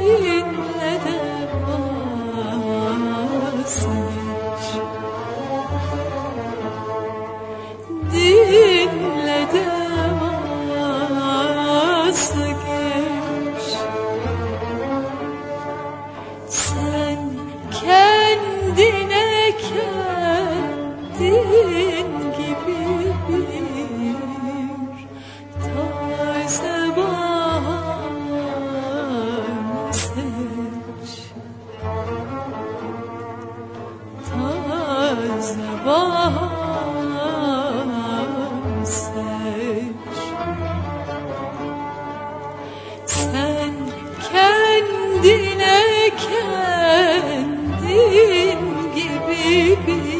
seninle de vazgeç. Dinle de vazgeç. Sen kendine kendin. bana seç. Sen kendine kendin gibi bir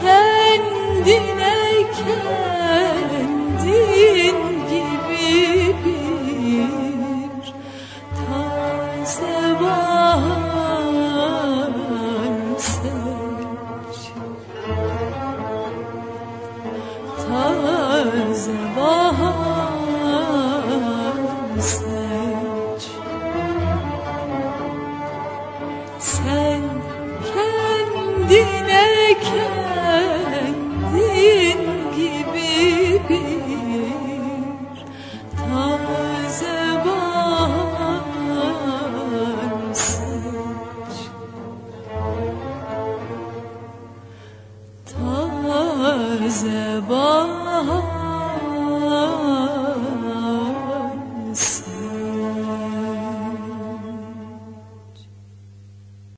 kendine göze bahar